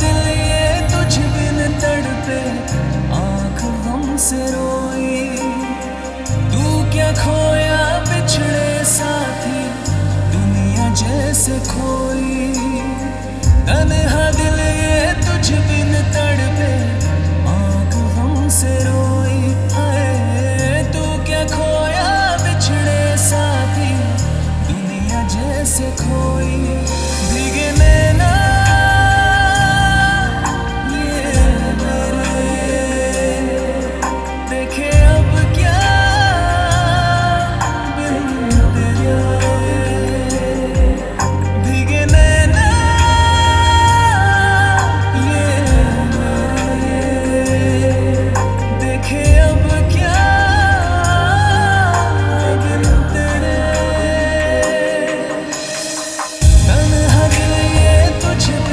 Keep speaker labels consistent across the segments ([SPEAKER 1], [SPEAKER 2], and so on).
[SPEAKER 1] दिल ये तुझ बिन तड़पे, आँख गम से रोई। तू क्या खोया पिछड़े साथी, दुनिया जैसे खोई। catch it.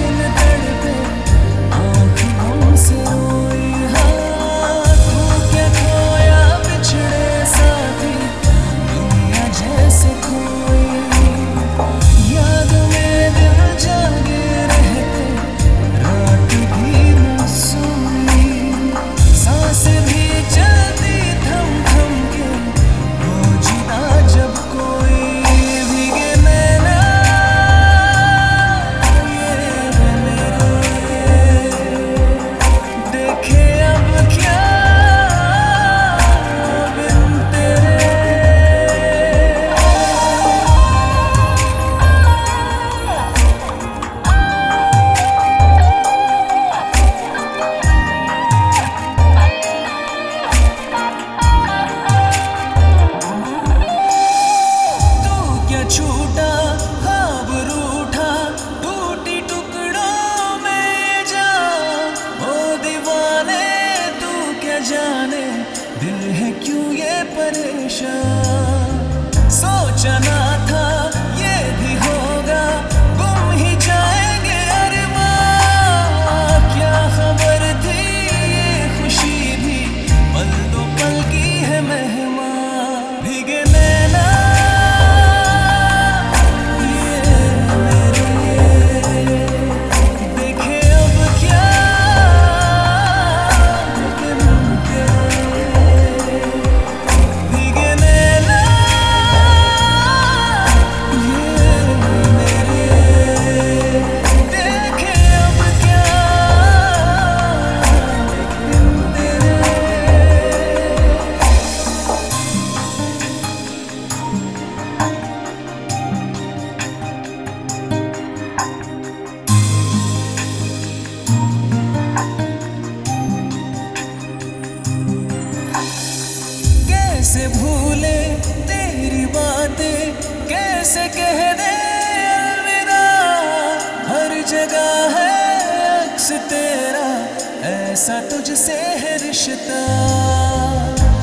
[SPEAKER 1] ऐसा तुझसे है रिश्ता।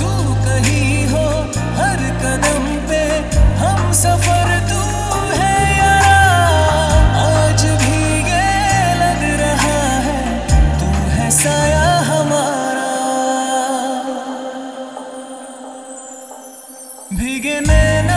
[SPEAKER 1] तू कहीं हो, हर कदम पे हम सफ़र, तू है यारा। आज भी ये लग रहा है, तू है साया हमारा। भीगे नैना